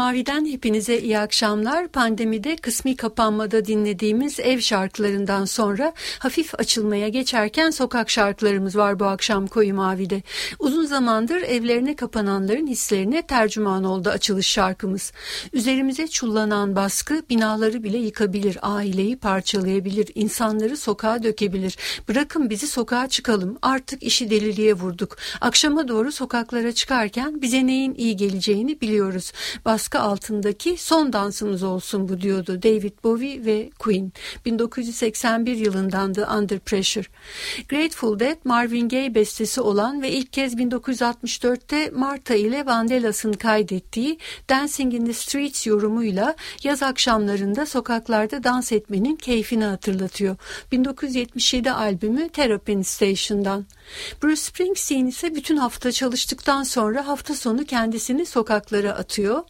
Mavi'den hepinize iyi akşamlar. Pandemide kısmi kapanmada dinlediğimiz ev şarkılarından sonra hafif açılmaya geçerken sokak şarkılarımız var bu akşam Koyu Mavi'de. Uzun zamandır evlerine kapananların hislerine tercüman oldu açılış şarkımız. Üzerimize çullanan baskı binaları bile yıkabilir, aileyi parçalayabilir, insanları sokağa dökebilir. Bırakın bizi sokağa çıkalım artık işi deliliğe vurduk. Akşama doğru sokaklara çıkarken bize neyin iyi geleceğini biliyoruz. Baskı altındaki son dansımız olsun bu diyordu David Bowie ve Queen. 1981 yılındandı Under Pressure. Grateful Dead Marvin Gaye bestesi olan ve ilk kez 1964'te Marta ile Vandellas'ın kaydettiği Dancing in the Streets yorumuyla yaz akşamlarında sokaklarda dans etmenin keyfini hatırlatıyor. 1977 albümü Therapy Station'dan. Bruce Springsteen ise bütün hafta çalıştıktan sonra hafta sonu kendisini sokaklara atıyor.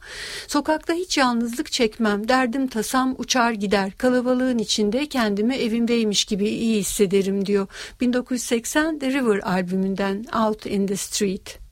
Sokakta hiç yalnızlık çekmem, derdim tasam uçar gider, kalabalığın içinde kendimi evimdeymiş gibi iyi hissederim diyor. 1980 The River albümünden Out in the Street.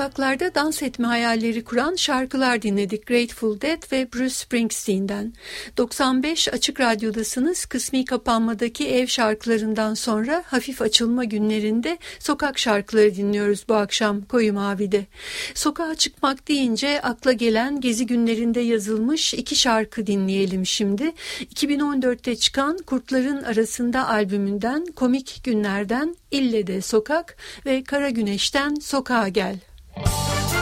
Sokaklarda dans etme hayalleri kuran şarkılar dinledik Grateful Dead ve Bruce Springsteen'den. 95 Açık Radyo'dasınız. Kısmi kapanmadaki ev şarkılarından sonra hafif açılma günlerinde sokak şarkıları dinliyoruz bu akşam Koyu Mavi'de. Sokağa çıkmak deyince akla gelen gezi günlerinde yazılmış iki şarkı dinleyelim şimdi. 2014'te çıkan Kurtların Arasında albümünden Komik Günlerden İlle de Sokak ve Kara Güneş'ten Sokağa Gel. Belki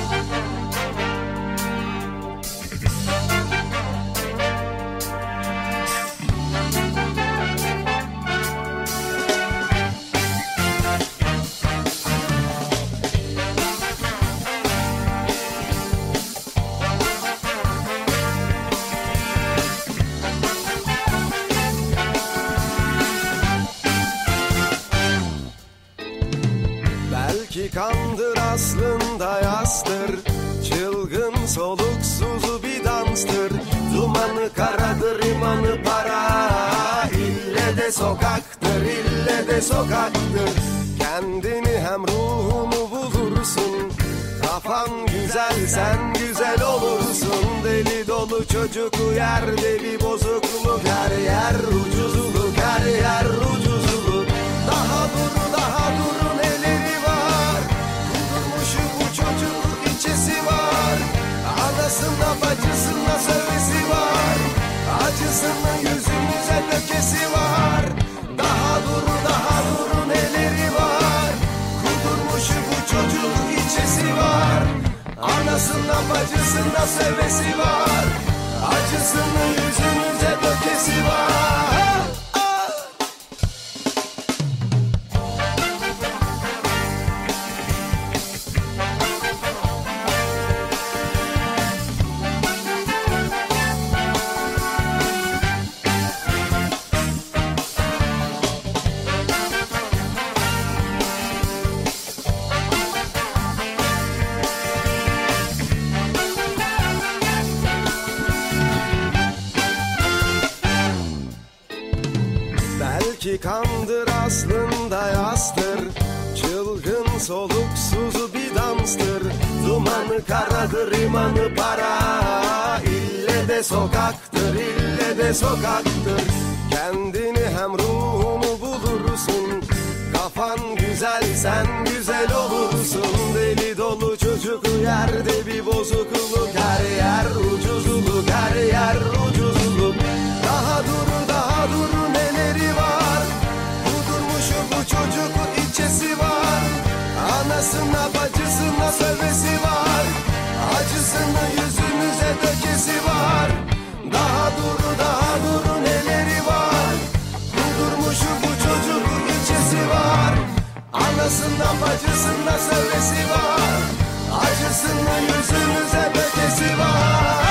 sokaktır ille de sokaktır. Kendini hem ruhunu bulursun. Kafan güzel sen güzel olursun. Deli dolu çocuk yerde bir bozukluk. Her yer ucuzluk her yer ucuzluk. Daha dur daha durun eleri var? Kudurmuşu bu çocuk içesi var. Anasında bacısında sövesi var. Acısının yüzümüze dökesi dur var Anasında bacısında sevesi var. Acısını yüzümüze dökesi var Belki kandır aslında yastır. Çılgın soluksuz bir danstır. Dumanı karadır imanı para. İlle de sokaktır ille de sokaktır. Kendini hem ruhunu bulursun. Kafan güzel sen güzel olursun. Deli dolu çocuk yerde bir bozukluk. Her yer ucuzluk her yer ucuzluk. Daha dur çocuk içesi var. Anasına bacısına sövesi var. Acısını yüzümüze dökesi var. Daha dur daha dur neleri var? Kudurmuşu bu çocuk içesi var. Anasından bacısından sövesi var. Acısını yüzümüze dökesi var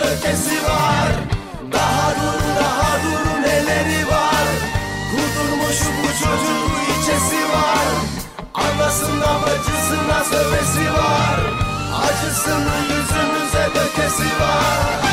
dökesi var. Daha dur daha dur neleri var? Kudurmuş bu çocuk içesi var. Anasına bacısına sövesi var. Acısını yüzümüze dökesi var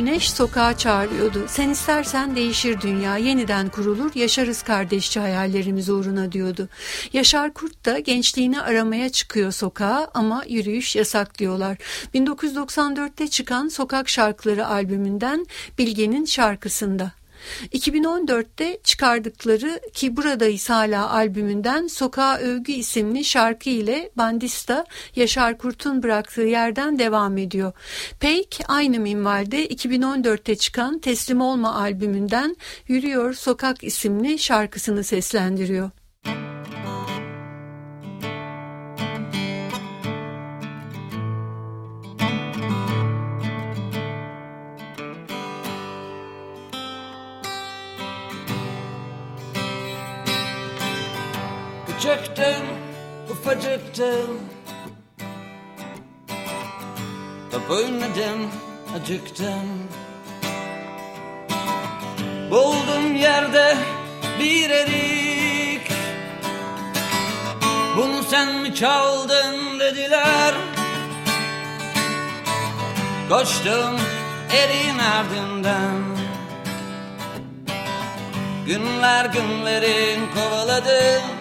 güneş sokağa çağırıyordu. Sen istersen değişir dünya, yeniden kurulur, yaşarız kardeşçe hayallerimiz uğruna diyordu. Yaşar Kurt da gençliğini aramaya çıkıyor sokağa ama yürüyüş yasak diyorlar. 1994'te çıkan Sokak Şarkıları albümünden Bilge'nin şarkısında. 2014'te çıkardıkları ki buradayız hala albümünden Sokağa Övgü isimli şarkı ile Bandista Yaşar Kurt'un bıraktığı yerden devam ediyor. Peik aynı minvalde 2014'te çıkan Teslim Olma albümünden Yürüyor Sokak isimli şarkısını seslendiriyor. Küçüktüm, ufacıktım Top oynadım, acıktım. Buldum yerde bir erik. Bunu sen mi çaldın dediler. Koştum eriğin ardından. Günler günlerin kovaladım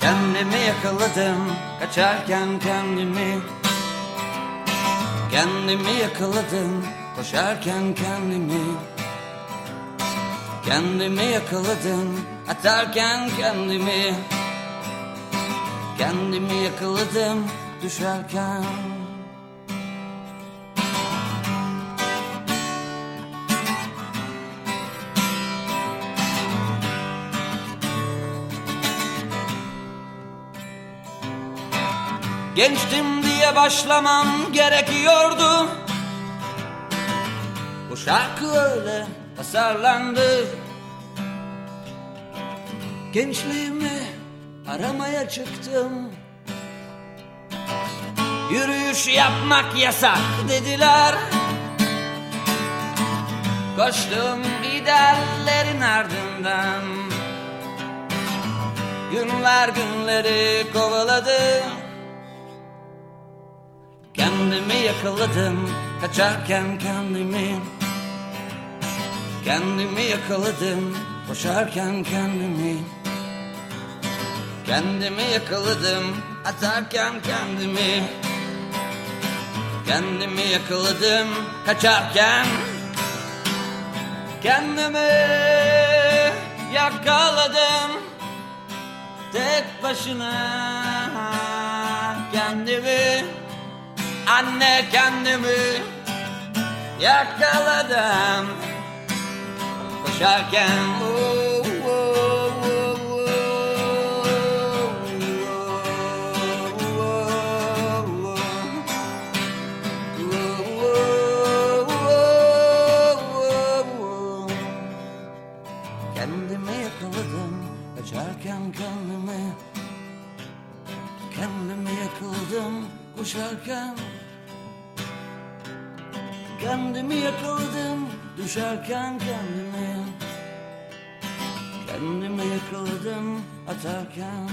Kendimi yakaladım kaçarken kendimi. Kendimi yakaladım koşarken kendimi. Kendimi yakaladım atarken kendimi. Kendimi yakaladım düşerken Gençtim diye başlamam gerekiyordu. Bu şarkı öyle tasarlandı. Gençliğimi aramaya çıktım. Yürüyüş yapmak yasak dediler. Koştum liderlerin ardından. Günler günleri kovaladı Kendimi yakaladım kaçarken kendimi. Kendimi yakaladım koşarken kendimi. Kendimi yakaladım atarken kendimi. Kendimi yakaladım kaçarken. Kendimi yakaladım Tek başına kendimi Anne kendimi yakaladım. Koşarken oh, oh, oh, Kendimi yakaladım kaçarken kendimi. Kendimi yakaladım koşarken Kendimi yakaladım düşerken kendimi. Kendimi yakaladım atarken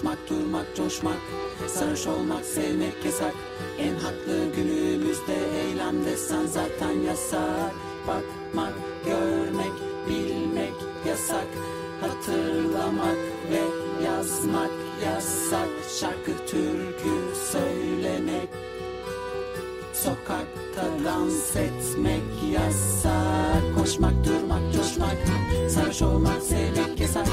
Koşmak, durmak, coşmak, sarhoş olmak, sevmek yasak. En haklı günümüzde eylem desen zaten yasak. Bakmak, görmek, bilmek yasak. Hatırlamak ve yazmak yasak. Şarkı türkü söylemek Sokakta dans etmek yasak Koşmak, durmak, coşmak Sarhoş olmak, sevmek yasak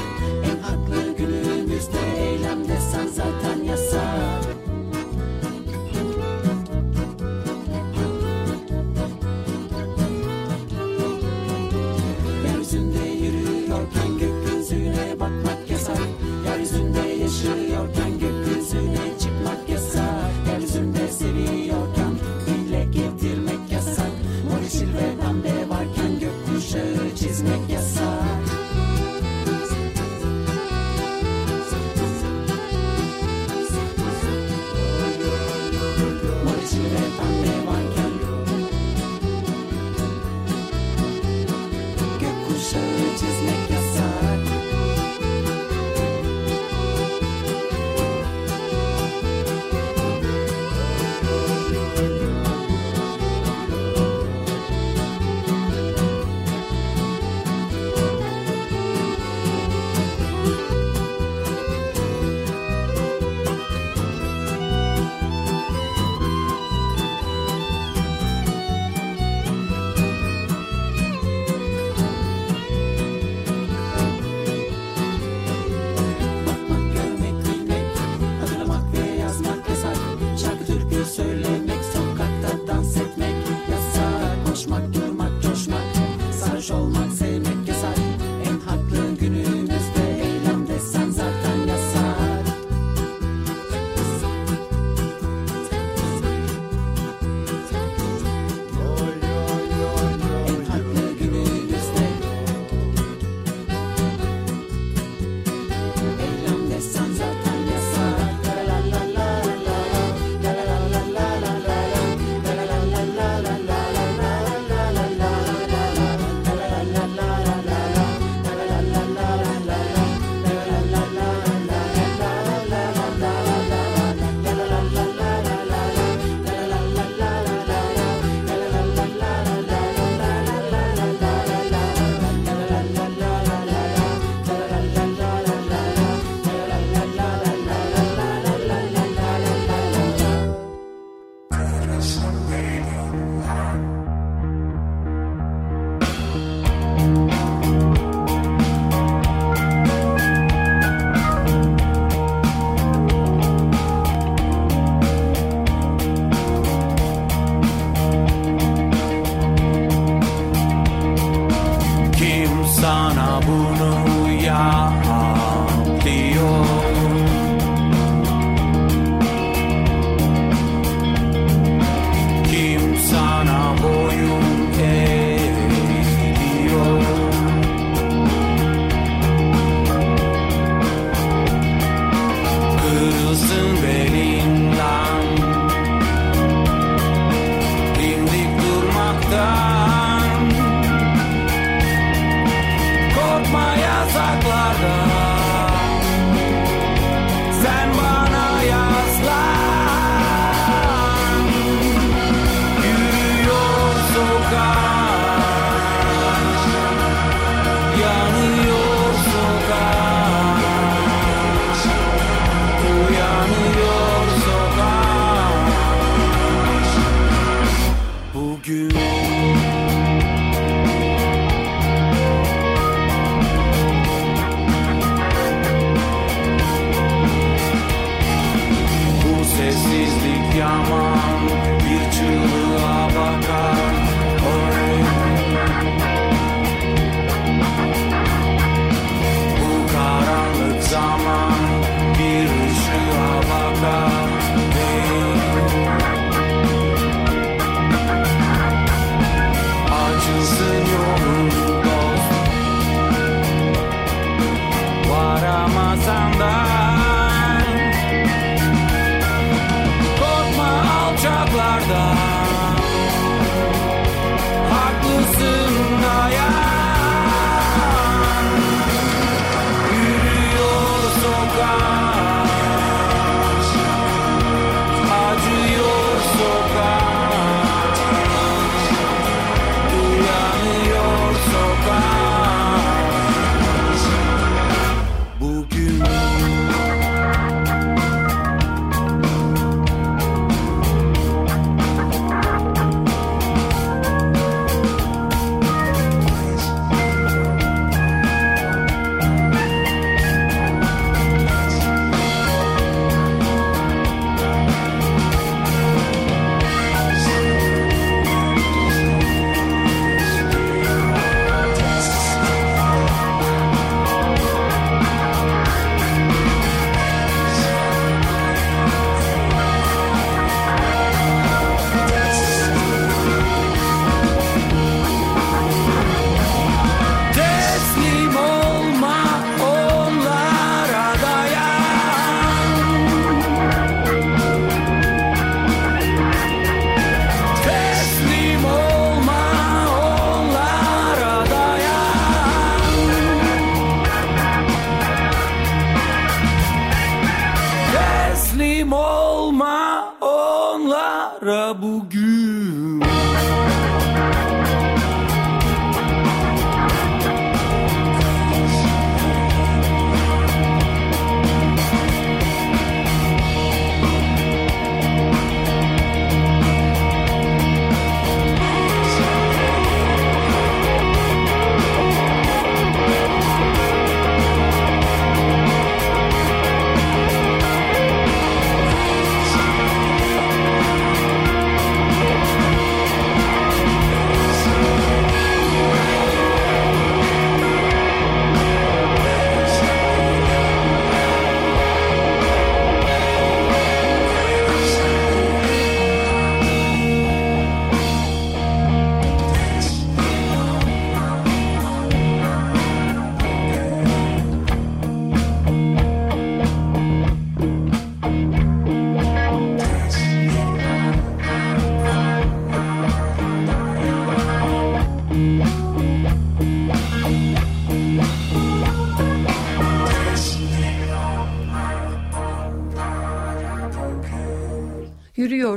Yaşıyorken gökyüzüne çıkmak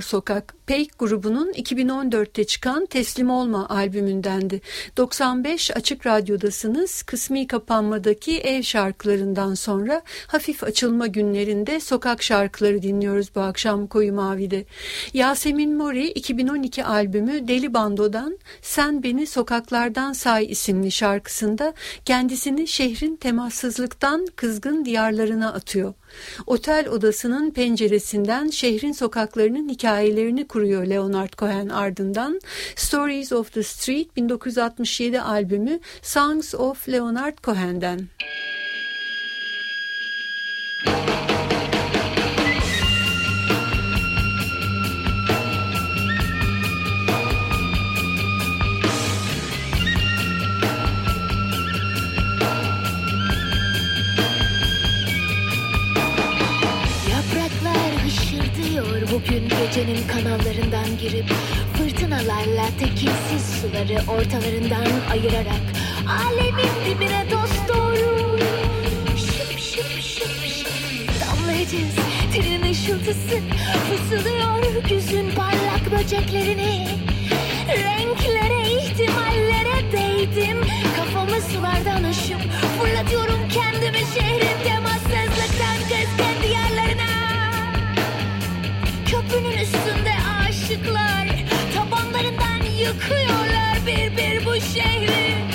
Yürüyor Sokak, Peik grubunun 2014'te çıkan Teslim Olma albümündendi. 95 Açık Radyo'dasınız. Kısmi kapanmadaki ev şarkılarından sonra hafif açılma günlerinde sokak şarkıları dinliyoruz bu akşam Koyu Mavi'de. Yasemin Mori 2012 albümü Deli Bando'dan Sen Beni Sokaklardan Say isimli şarkısında kendisini şehrin temassızlıktan kızgın diyarlarına atıyor. Otel odasının penceresinden şehrin sokaklarını çocuklarının hikayelerini kuruyor Leonard Cohen ardından. Stories of the Street 1967 albümü Songs of Leonard Cohen'den. Yapraklar suları ortalarından ayırarak Alemin dibine dost doğru Şıp şıp şıp şıp Damlayacağız trenin ışıltısı Fısıldıyor güzün parlak böceklerini. Renklere ihtimallere değdim. Kafamı sulardan aşıp Fırlatıyorum kendimi şehrin temassızlıktan kız kendi yerlerine. Köprünün üstünde aşıklar Tabanlarından yıkıyorlar bir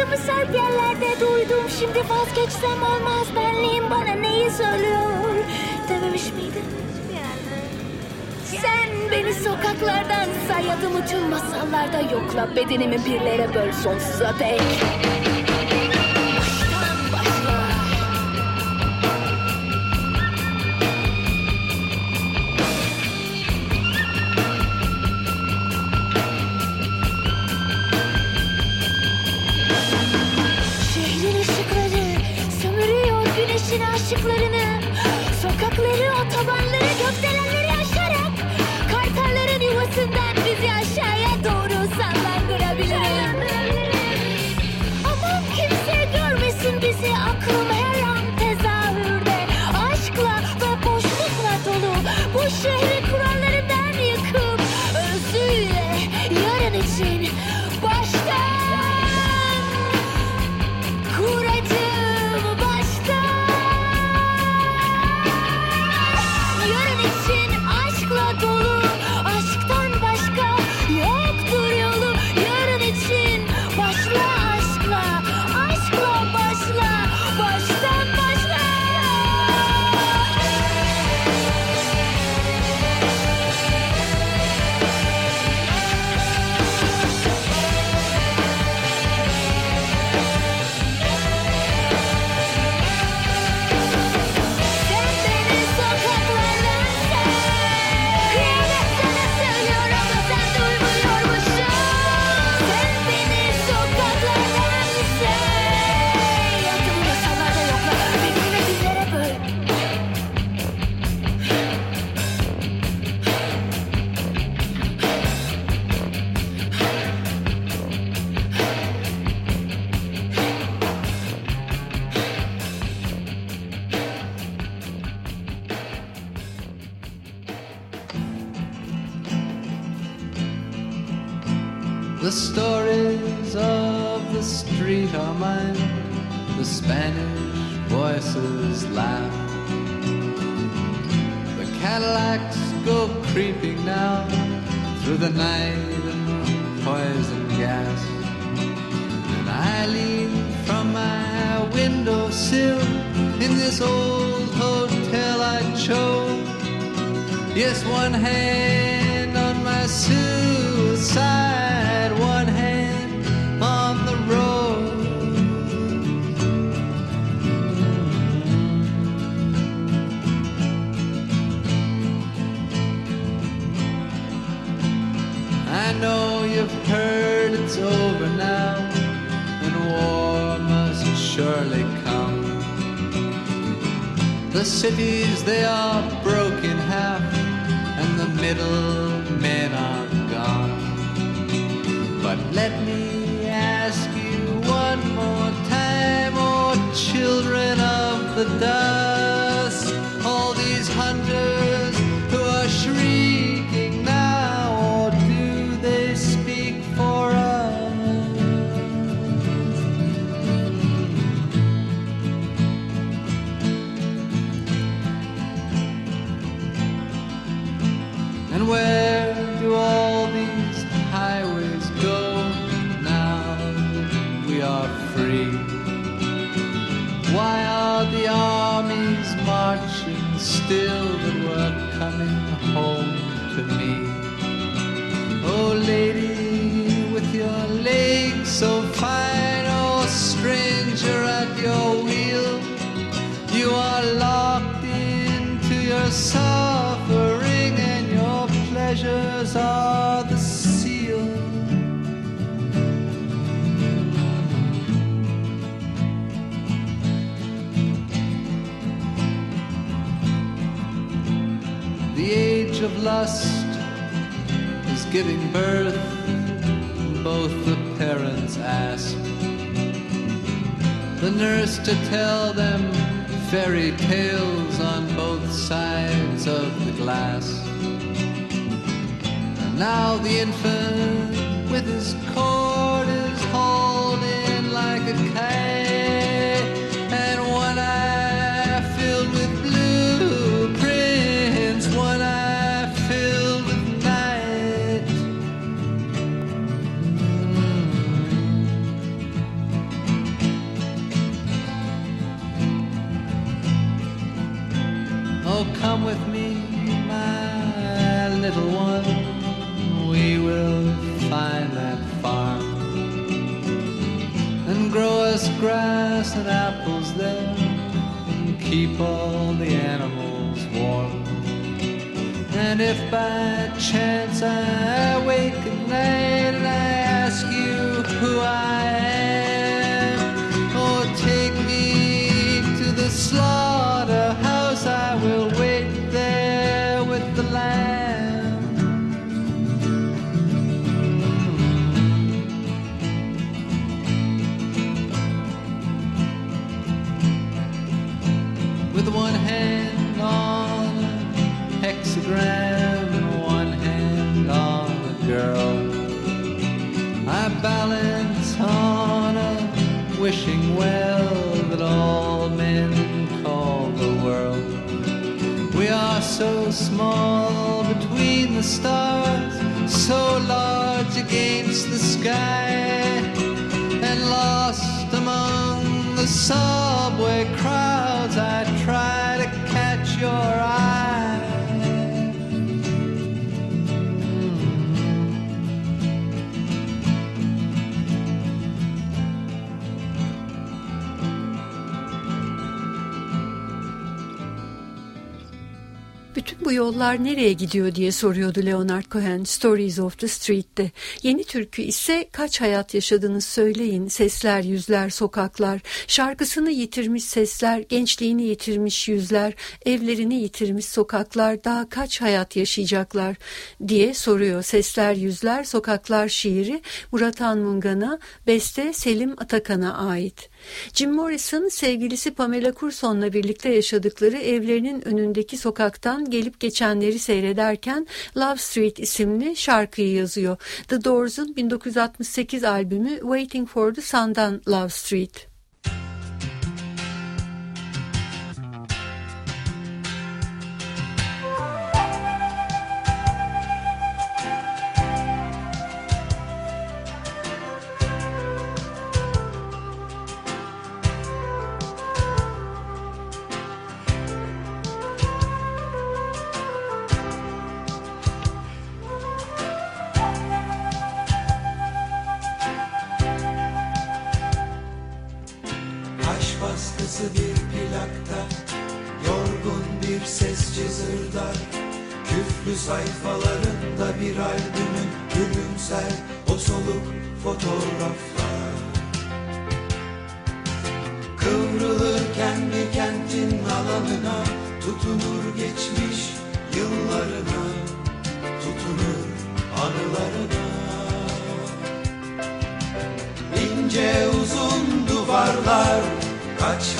Adımı serp yerlerde duydum. Şimdi vazgeçsem olmaz. Benliğim bana neyi söylüyor? Dememiş miydin? Sen beni sokaklardan say adımı tüm masallarda yokla. Bedenimi birlere böl sonsuza dek this old hotel I chose. Yes, one hand on my suicide, The cities, they are broken half, and the middle men are gone. But let me ask you one more time, oh children of the dust, age of lust is giving birth, both the parents ask the nurse to tell them fairy tales on both sides of the glass. And now the infant with his cord is hauled in like a kite, all the animals warm. And if by chance I so small between the stars, so large against the sky, and lost among the subway bu yollar nereye gidiyor diye soruyordu Leonard Cohen Stories of the Street'te. Yeni türkü ise kaç hayat yaşadınız söyleyin. Sesler, yüzler, sokaklar. Şarkısını yitirmiş sesler, gençliğini yitirmiş yüzler, evlerini yitirmiş sokaklar daha kaç hayat yaşayacaklar diye soruyor. Sesler, yüzler, sokaklar şiiri Murat Han Mungan'a, beste Selim Atakan'a ait. Jim Morrison sevgilisi Pamela Curson'la birlikte yaşadıkları evlerinin önündeki sokaktan gelip geçenleri seyrederken Love Street isimli şarkıyı yazıyor. The Doors'un 1968 albümü Waiting for the Sun'dan Love Street. Baskısı bir plakta Yorgun bir ses cızırdar Küflü sayfalarında bir albümün Gülümser o soluk fotoğraflar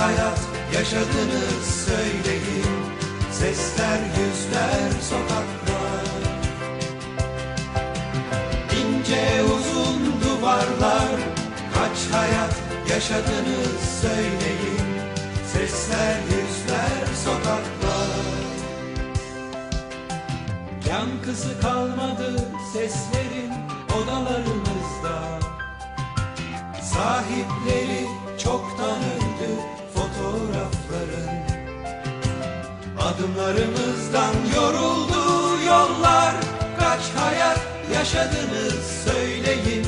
hayat yaşadınız söyleyin. Sesler, yüzler, sokaklar. İnce uzun duvarlar Kaç hayat yaşadınız söyleyin. Sesler, yüzler, sokaklar. Yankısı kalmadı seslerin odalarımızda. Sahipleri fotoğrafların. Adımlarımızdan yoruldu yollar. Kaç hayat yaşadınız söyleyin.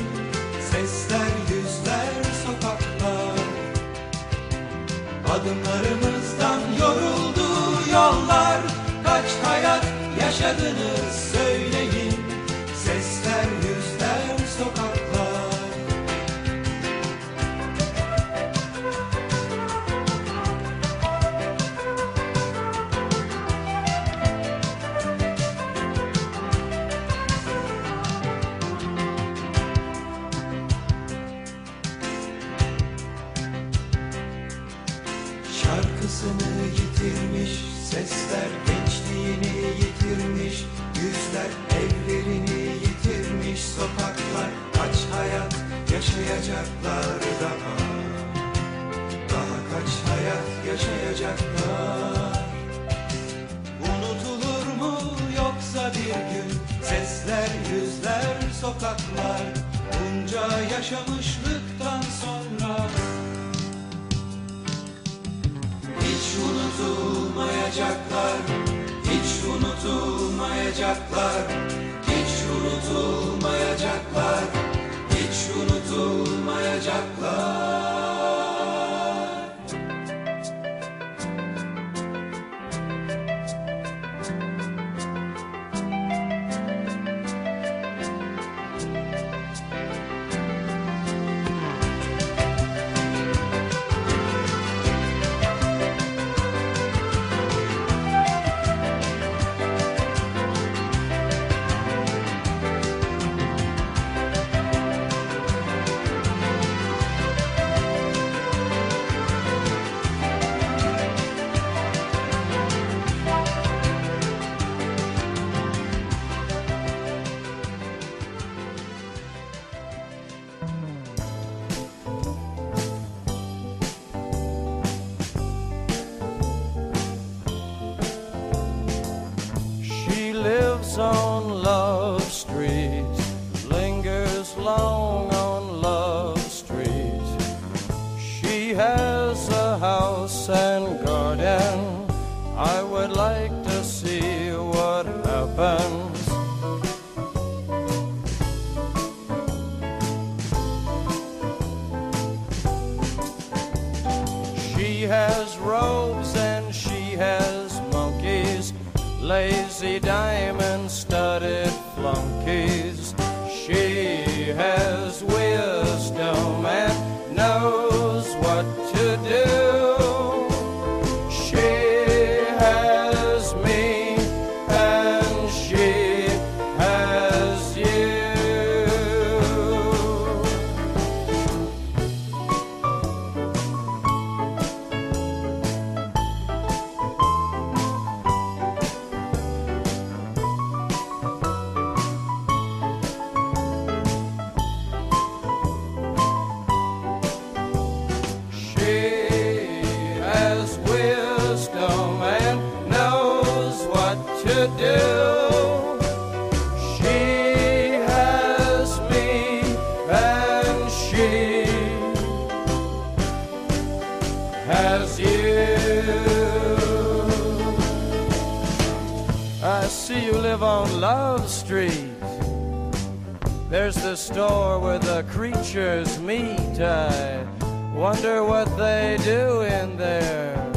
they do in there?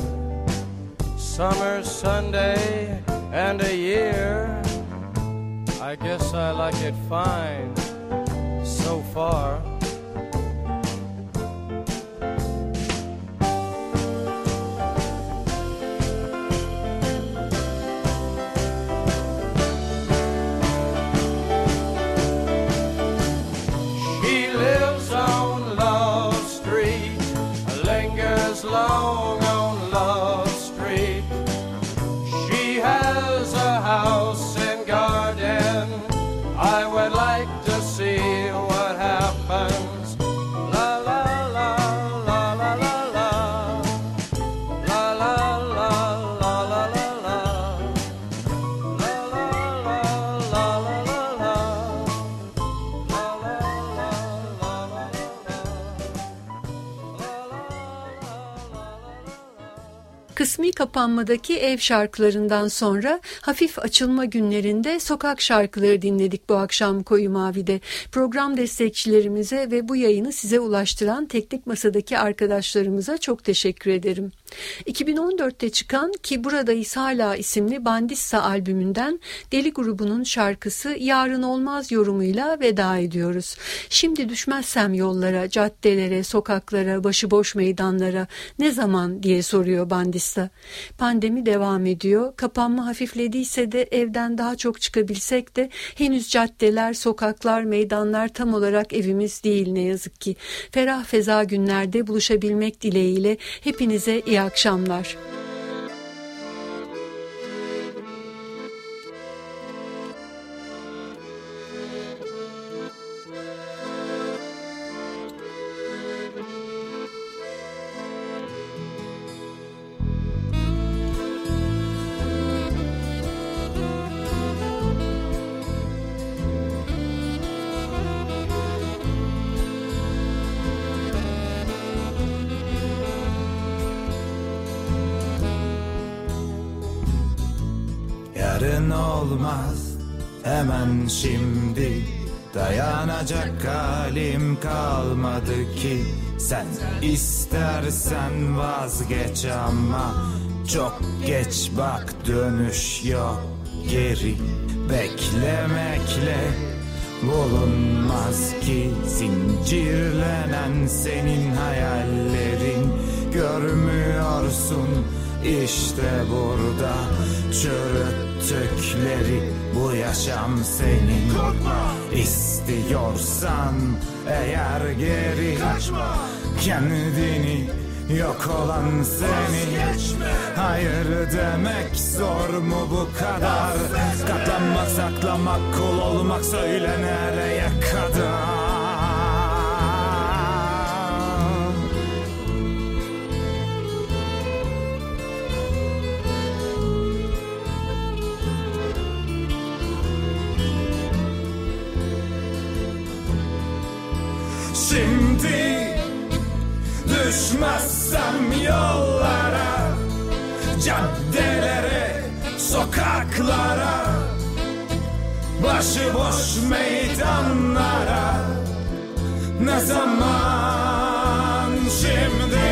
summer Sunday and a year. I guess I like it fine so far. Kapanmadaki ev şarkılarından sonra hafif açılma günlerinde sokak şarkıları dinledik bu akşam Koyu Mavi'de. Program destekçilerimize ve bu yayını size ulaştıran teknik masadaki arkadaşlarımıza çok teşekkür ederim. 2014'te çıkan Ki Buradayız Hala isimli Bandissa albümünden Deli grubunun şarkısı Yarın Olmaz yorumuyla veda ediyoruz. Şimdi düşmezsem yollara, caddelere, sokaklara, başıboş meydanlara ne zaman diye soruyor Bandissa. Pandemi devam ediyor. Kapanma hafiflediyse de evden daha çok çıkabilsek de henüz caddeler, sokaklar, meydanlar tam olarak evimiz değil ne yazık ki. Ferah feza günlerde buluşabilmek dileğiyle hepinize iyi akşamlar. Dayanacak halim kalmadı ki. Sen istersen vazgeç ama Çok geç bak dönüş yok geri Beklemekle bulunmaz ki. Zincirlenen senin hayallerin Görmüyorsun işte burada çürüttükleri bu yaşam senin. İstiyorsan eğer geri Kaçma. Kendini yok olan seni Hayır demek zor mu bu kadar? Katlanmak saklamak kul olmak söyle nereye kadar Şimdi düşmezsem yollara Caddelere, sokaklara Başıboş meydanlara. Ne zaman şimdi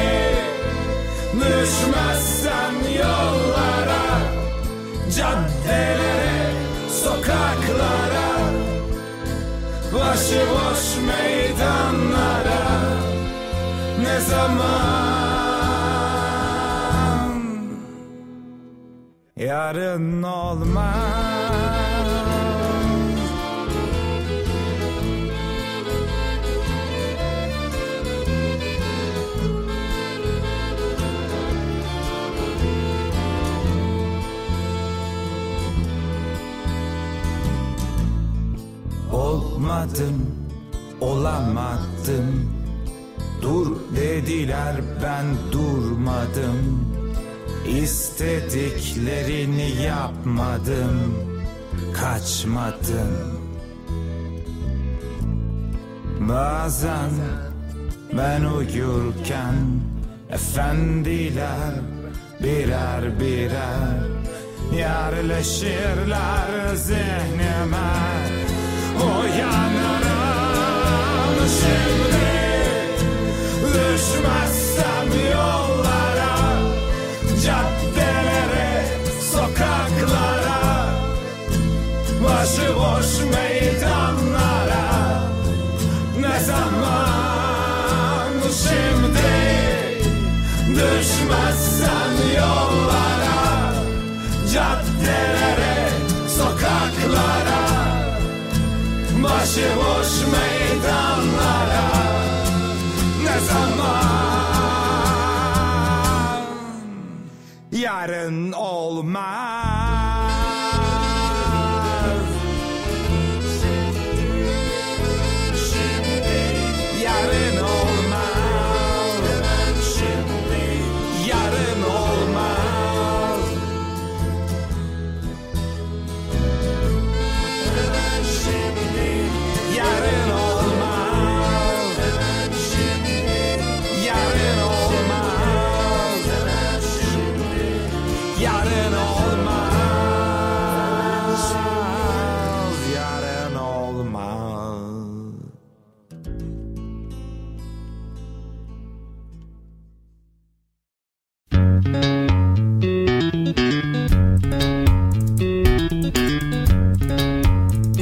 Düşmezsem yollara Caddelere, sokaklara Başıboş meydanlara Ne zaman? Yarın olmaz Olmadım, olamadım. Dur dediler ben durmadım. İstediklerini yapmadım Kaçmadım. Bazen ben uyurken Efendiler birer birer Yerleşirler zihnime Uyanırım şimdi? Düşmezsem yollara Caddelere, sokaklara. Başıboş meydanlara Başıboş meydanlara Ne zaman? Yarın olmaz